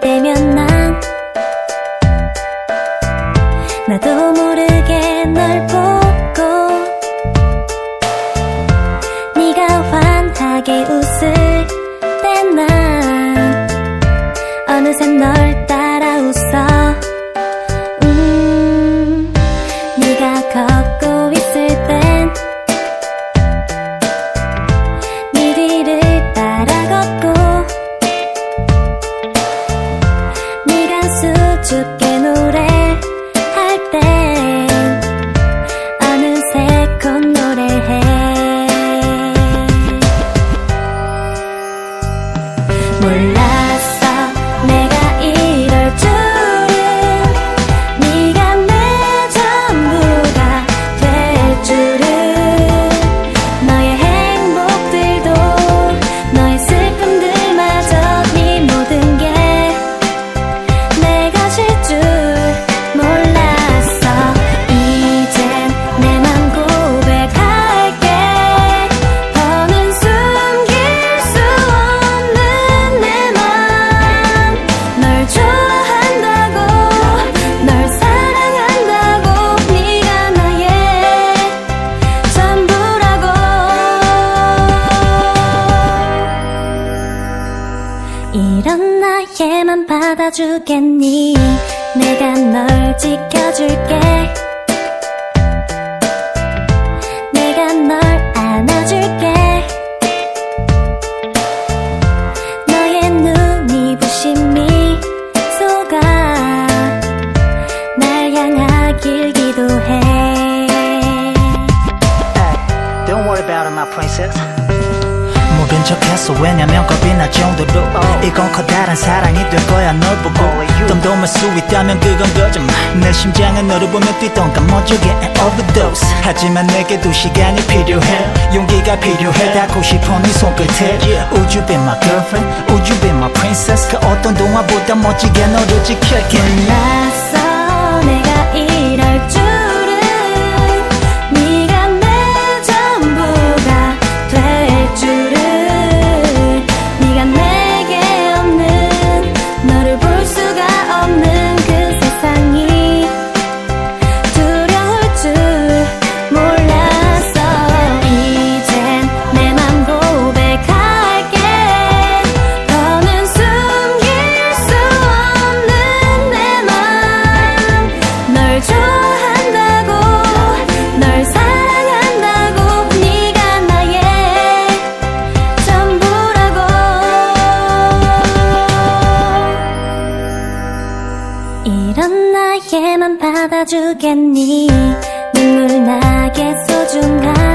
때면 난 나도 모르게 널 보고 네가 환하게 웃을 때난 어느새 널 수줍게 나에만 받아주겠니? 내가 널 지켜줄게. 내가 널 안아줄게. 너의 눈이 부신 미소가 날 향하길 기도해. Don't worry about it, my princess. 모른 척했어. 왜냐면 겁이 날 정도로. 이건 커다란 사랑이 될 거야. 널 보고 덤덤할 수 있다면 그건 거짓말. 내 심장은 너를 보며 뛰던가 멋지게 overdose. 하지만 내게도 시간이 필요해. 용기가 필요해. 닿고 싶어 네 손끝에. Would you be my girlfriend? Would you be my princess? 그 어떤 동화보다 멋지게 너를 지킬게 볼수 이런 나에만 받아주겠니? 눈물 나게 소중한